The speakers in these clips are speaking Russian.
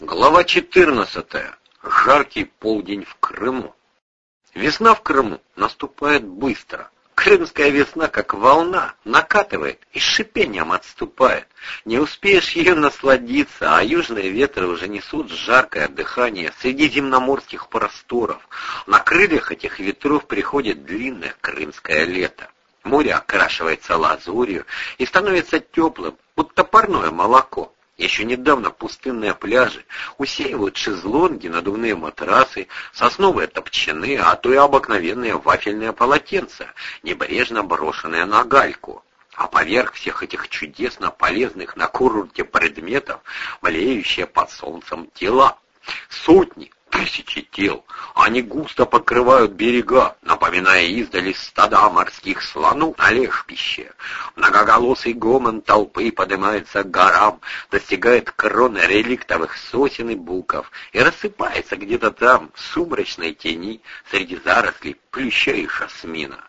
Глава 14. Жаркий полдень в Крыму. Весна в Крыму наступает быстро. Крымская весна, как волна, накатывает и с шипением отступает. Не успеешь ее насладиться, а южные ветры уже несут жаркое дыхание среди земноморских просторов. На крыльях этих ветров приходит длинное крымское лето. Море окрашивается лазурью и становится теплым, будто парное молоко. Еще недавно пустынные пляжи усеивают шезлонги, надувные матрасы, сосновые топчаны, а то и обыкновенные вафельные полотенца, небрежно брошенные на гальку. А поверх всех этих чудесно полезных на курорте предметов, млеющие под солнцем тела. Сотни, тысячи тел. Они густо покрывают берега, напоминая издали стада морских слонов на лежбище. Многоголосый гомон толпы поднимается к горам, достигает кроны реликтовых сосен и буков и рассыпается где-то там, в сумрачной тени, среди зарослей плюща и шасмина.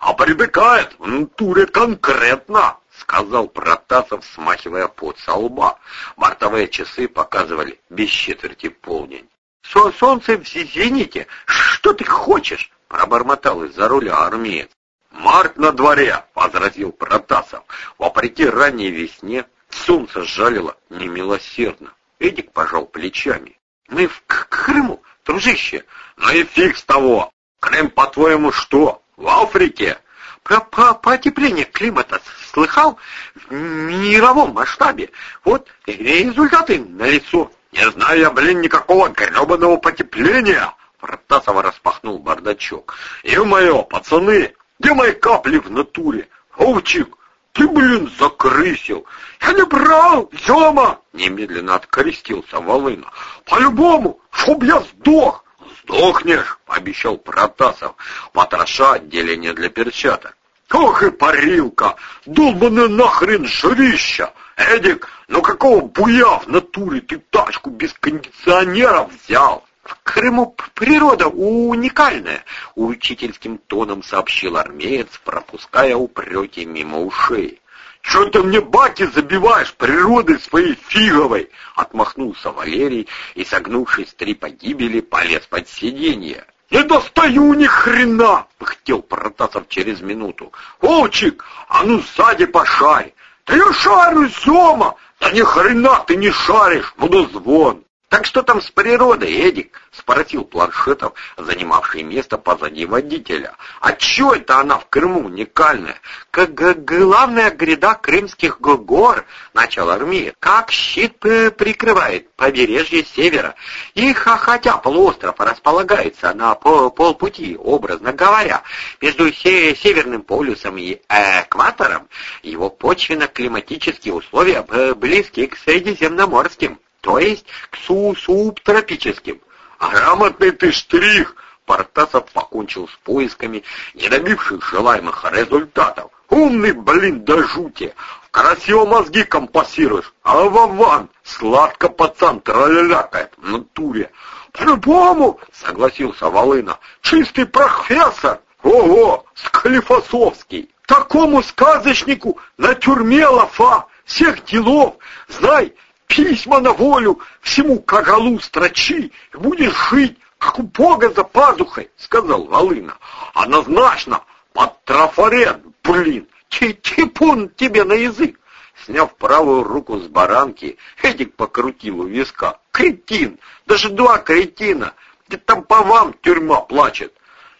«А прибегает в натуре конкретно!» — сказал Протасов, смахивая пот со лба. Бортовые часы показывали без четверти полдень. Со солнце в зените. Что ты хочешь? Пробормотал из-за руля армеец. «Март на дворе!» — возразил Протасов. Вопреки ранней весне солнце жалило немилосердно. Эдик пожал плечами. «Мы в Крыму, дружище!» «Ну и фиг с того! Крым, по-твоему, что? В Африке?» Про по потепление климата слыхал в мировом масштабе. Вот результаты налицо. «Не знаю я, блин, никакого гребаного потепления!» Протасов распахнул бардачок. «Ё-моё, пацаны, где мои капли в натуре? Овчик, ты, блин, закрысил! Я не брал, Зёма!» Немедленно открестился Волына. «По-любому, чтоб я сдох!» «Сдохнешь!» — пообещал Протасов, потроша отделение для перчаток. «Ох и парилка! Долбаное нахрен жилища! Эдик, ну какого буя в натуре ты тачку без кондиционера взял? В Крыму природа уникальная, учительским тоном сообщил армеец, пропуская упреки мимо ушей. «Что ты мне баки забиваешь природой своей фиговой?» Отмахнулся Валерий и, согнувшись три погибели, полез под сиденье. «Не достаю ни хрена!» — пыхтел Протасов через минуту. «Волчик, а ну сзади пошарь! Да я шарю, Сёма! Да ни хрена ты не шаришь, буду звон. Так что там с природой, Эдик? Спросил Планшетов, занимавший место позади водителя. А чё это она в Крыму уникальная? Как главная гряда крымских гор, начал армия, как щит прикрывает побережье севера. И хотя полуостров располагается на полпути, образно говоря, между северным полюсом и экватором, его почвенно-климатические условия близки к средиземноморским то есть к су субтропическим. А грамотный ты штрих! Портасов покончил с поисками, не добивших желаемых результатов. Умный, блин, до жути. Красиво мозги компасируешь, а Вован сладко пацан троллякает в натуре. По-любому, согласился Волына, чистый профессор. Ого, Склифосовский. Такому сказочнику на тюрьме лафа всех делов, знай, письма на волю, всему кагалу строчи, и будешь жить, как у Бога за пазухой, — сказал Волына. Однозначно, под трафарет, блин, типун тебе на язык. Сняв правую руку с баранки, Эдик покрутил у виска. Кретин! Даже два кретина! Где там по вам тюрьма плачет?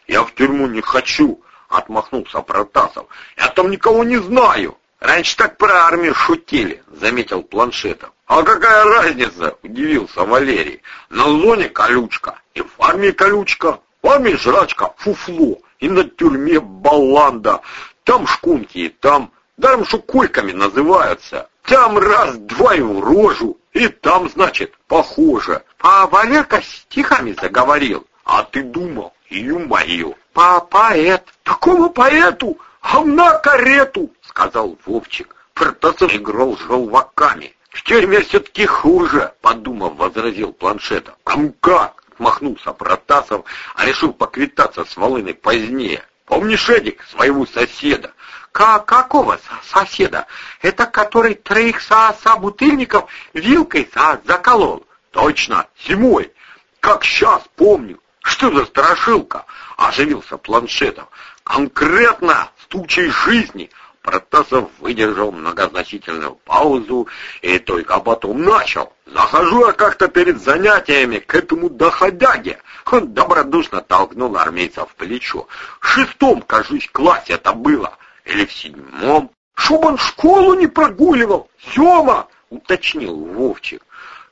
Я в тюрьму не хочу, — отмахнулся Протасов. Я там никого не знаю. Раньше так про армию шутили, — заметил Планшетов. «А какая разница?» — удивился Валерий. «На зоне колючка, и в армии колючка, в армии жрачка, фуфло, и на тюрьме баланда. Там шкунки, и там, даром что койками называются. Там раз-два и в рожу, и там, значит, похоже. А Валерка стихами заговорил. А ты думал, ю-мое. По поэт. Такому поэту, говна карету, сказал Вовчик. Протасов играл желваками. «В тюрьме все-таки хуже», — подумав, возразил планшета. «Кому как?» — махнулся Протасов, а решил поквитаться с Волыной позднее. «Помнишь, Эдик, своего соседа?» К «Какого соседа? Это который троих со собутыльников вилкой за заколол?» Точно, зимой. Как сейчас помню. Что за страшилка? Оживился планшетом. Конкретно тучей жизни. Протасов выдержал многозначительную паузу и только потом начал. Захожу я как-то перед занятиями к этому доходяге. Он добродушно толкнул армейца в плечо. В шестом, кажись, классе это было. Или в седьмом. Чтоб он школу не прогуливал. Сема, уточнил Вовчик.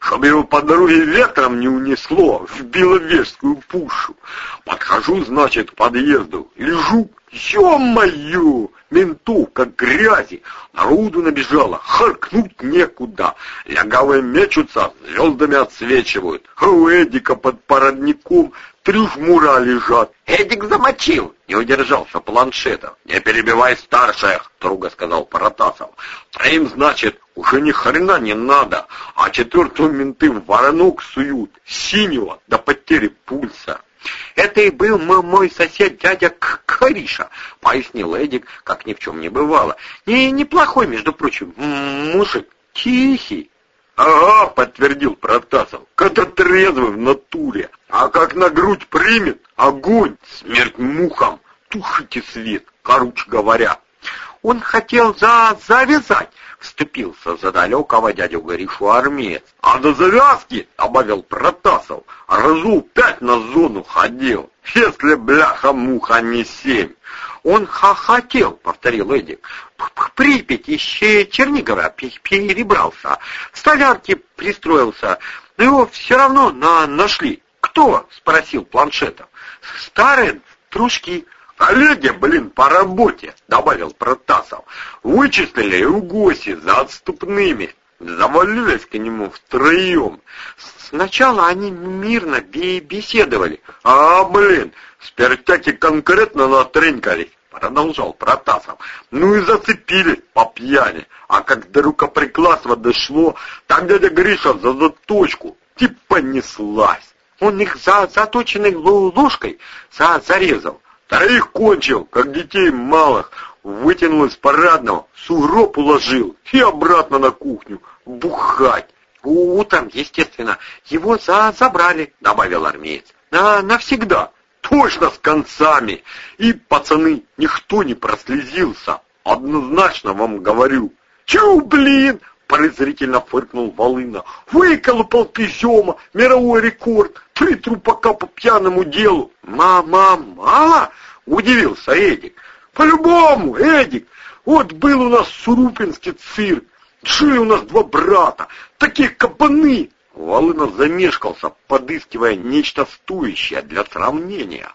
Чтоб его по дороге ветром не унесло в Беловежскую пушу. Подхожу, значит, к подъезду. Лежу, Ё-моё! Ментов, как грязи! Народу набежало, харкнуть некуда. Лягавые мечутся, звездами отсвечивают. А у Эдика под породником три жмура лежат. Эдик замочил, не удержался планшетом. Не перебивай старших, строго сказал Паратасов. Троим, значит, уже ни хрена не надо, а четвертую менты в воронок суют, синего до потери пульса. Это и был мой сосед дядя Кариша, пояснил Эдик, как ни в чем не бывало. Не неплохой, между прочим, мужик, тихий. «Ага», — подтвердил Протасов, — «когда трезвый в натуре, а как на грудь примет, огонь, смерть мухам, тушите свет, короче говоря». Он хотел за завязать, вступился за далекого дядю Гришу армеец. А до завязки, добавил Протасов, разу пять на зону ходил, если бляха-муха не семь. Он хохотел, повторил Эдик. Припять еще Чернигова перебрался, в столярке пристроился, но его все равно на нашли. Кто? спросил Планшетов. Старые дружки. «Коллеги, блин, по работе», — добавил Протасов. «Вычислили у Госи за отступными. Завалились к нему втроем. Сначала они мирно беседовали. А, блин, спиртяки конкретно натренькались продолжал Протасов. Ну и зацепились по пьяни. А как до рукоприкладства дошло, там дядя Гриша за заточку типа неслась. Он их за заточенной ложкой за зарезал. Троих кончил, как детей малых, вытянул из парадного, сугроб уложил и обратно на кухню бухать. Утром, естественно, его за забрали, добавил армеец. На навсегда. Точно с концами. И, пацаны, никто не прослезился. Однозначно вам говорю. Чу, блин, презрительно фыркнул Волына. «Выколупал ты, Сема, мировой рекорд! Три трупака по пьяному делу!» «Мама, мало?» — удивился Эдик. «По-любому, Эдик! Вот был у нас Сурупинский цирк, жили у нас два брата, таких кабаны!» Волына замешкался, подыскивая нечто стоящее для сравнения.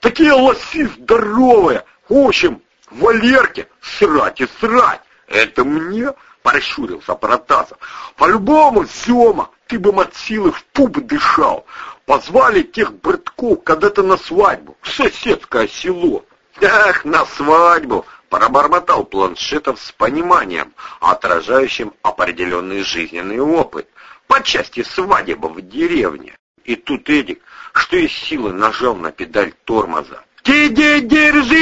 «Такие лоси здоровые! В общем, Валерке срать и срать! Это мне?» — прищурился Протасов. «По-любому, Сема, ты бы от силы в пуп дышал. Позвали тех братков когда-то на свадьбу, в соседское село». «Ах, на свадьбу!» — пробормотал Планшетов с пониманием, отражающим определенный жизненный опыт, по части свадьбы в деревне. И тут Эдик, что из силы, нажал на педаль тормоза. «Ты держись!» —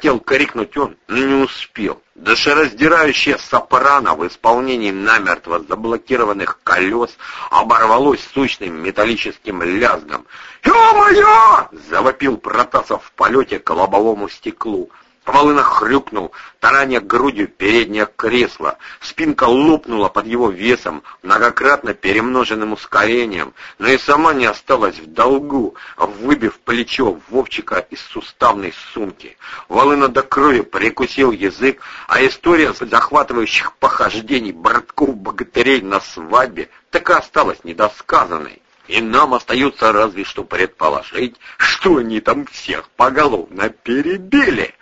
хотел крикнуть он, но не успел. Душераздирающее сопрано в исполнении намертво заблокированных колес оборвалось сущным металлическим лязгом. «Ё-моё!» — завопил Протасов в полете к лобовому стеклу. Волына хрюкнул, тараня грудью переднее кресло. Спинка лопнула под его весом, многократно перемноженным ускорением, но и сама не осталась в долгу, выбив плечо Вовчика из суставной сумки. Волына до крови прикусил язык, а история захватывающих похождений братков-богатырей на свадьбе так и осталась недосказанной. И нам остается разве что предположить, что они там всех поголовно перебили.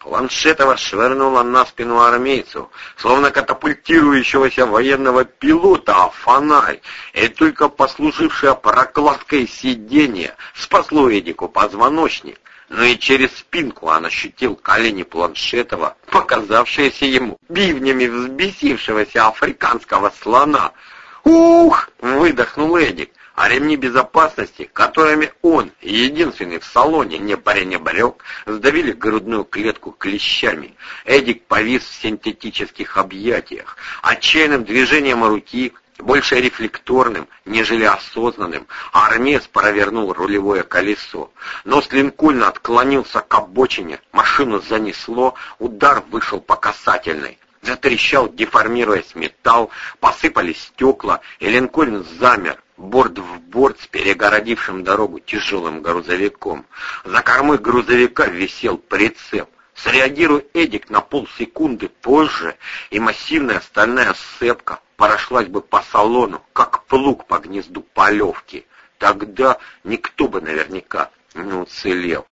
Планшетова швырнула на спину армейцу, словно катапультирующегося военного пилота, а фонарь, и только послужившее прокладкой сиденья спасло Эдику позвоночник. Но и через спинку он ощутил колени Планшетова, показавшиеся ему бивнями взбесившегося африканского слона. «Ух!» — выдохнул Эдик а ремни безопасности, которыми он, единственный в салоне, не пренебрег, сдавили грудную клетку клещами. Эдик повис в синтетических объятиях. Отчаянным движением руки больше рефлекторным, нежели осознанным, а Армес провернул рулевое колесо. Нос Линкольна отклонился к обочине, машину занесло, удар вышел по касательной. Затрещал, деформируясь металл, посыпались стекла, и Линкольн замер, борт в борт с перегородившим дорогу тяжелым грузовиком. За кормой грузовика висел прицеп. Среагируя Эдик на полсекунды позже, и массивная стальная сцепка прошлась бы по салону, как плуг по гнезду полевки. Тогда никто бы наверняка не уцелел.